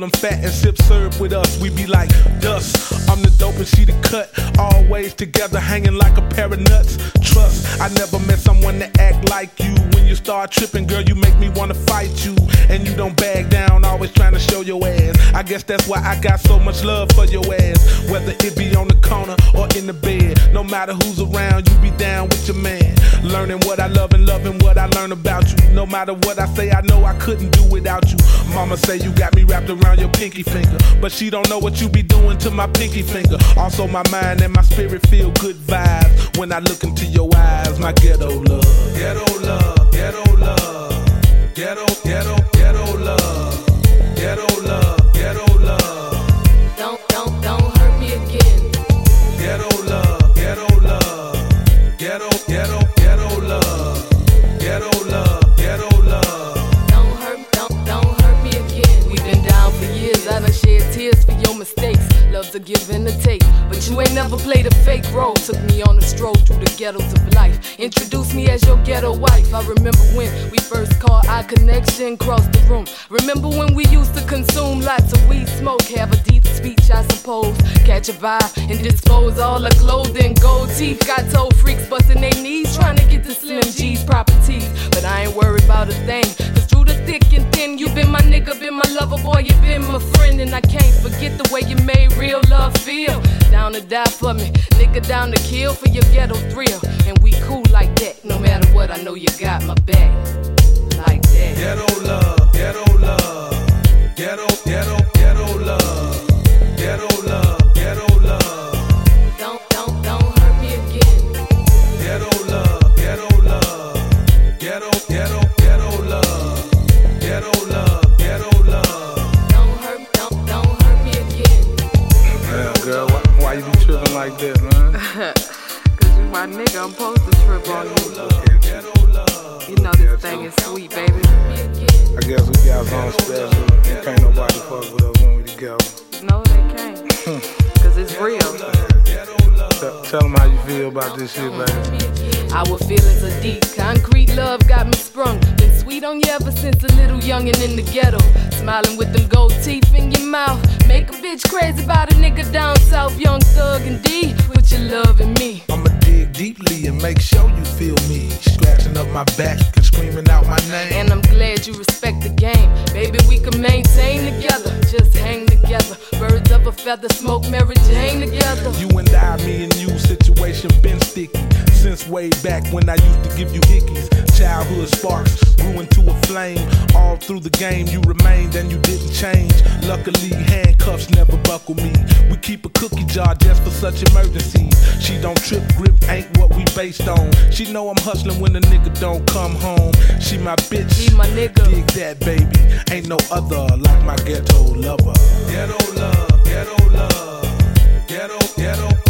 them fat and sip syrup with us. We be like dust. I'm the dope and she the cut. Always together, hanging like a pair of nuts. Trust, I never met someone that act like you. You start tripping, girl, you make me wanna fight you. And you don't bag down, always trying to show your ass. I guess that's why I got so much love for your ass. Whether it be on the corner or in the bed, no matter who's around, you be down with your man. Learning what I love and loving what I learn about you. No matter what I say, I know I couldn't do without you. Mama say you got me wrapped around your pinky finger, but she don't know what you be doing to my pinky finger. Also, my mind and my spirit feel good vibes when I look into your eyes, my ghetto love. Ghetto love, ghetto love, ghetto, ghetto, ghetto love, ghetto love, ghetto love, Don't, don't, don't hurt me again. ghetto love, ghetto love, ghetto, ghetto, tears for your mistakes. Love to give and to take, but you ain't never played a fake role. Took me on a stroll through the ghettos of life. Introduced me as your ghetto wife. I remember when we first called our connection crossed the room. Remember when we used to consume lots of weed smoke, have a deep speech, I suppose. Catch a vibe and dispose all the clothing. Gold teeth got toe freaks busting their knees, trying to get the Slim G's properties. But I ain't worried about a thing. Cause through the thick and thin, you been my nigga, been my lover, boy, you been my friend. And I can't forget the way you made real love feel. Down to die for me, nigga down to kill for your ghetto thrill. And we cool like that, no matter what, I know you got my back. Like that. Ghetto love, ghetto love, ghetto, ghetto like that, man? Cause you my nigga, I'm supposed to trip on you. You know this thing is sweet, baby. I guess we got something special. Can't nobody fuck with us when we together. No, they can't. Hmm. Cause it's real. Tell, tell them how you feel about this shit, baby. I Our feelings are deep. Concrete love got me sprung. Sweet on you ever since a little youngin' in the ghetto. Smiling with them gold teeth in your mouth. Make a bitch crazy about a nigga down south. Young thug and D with your love and me. I'ma dig deeply and make sure you feel me. Scratching up my back and screaming out my name. And I'm glad you respect the game. Baby, we can maintain together. Just hang together. Birds of a feather, smoke Mary Jane together. You and I, me and you, situation been sticky. Since way back when I used to give you hickeys. Childhood sparks grew into a flame. All through the game, you remained and you didn't change. Luckily, handcuffs never buckle me. We keep a cookie jar just for such emergencies. She don't trip, grip ain't what we based on. She know I'm hustling when the nigga don't come home. She my bitch. She my nigga. Dig that, baby. Ain't no other like my ghetto lover. Ghetto love, ghetto love, ghetto, ghetto, ghetto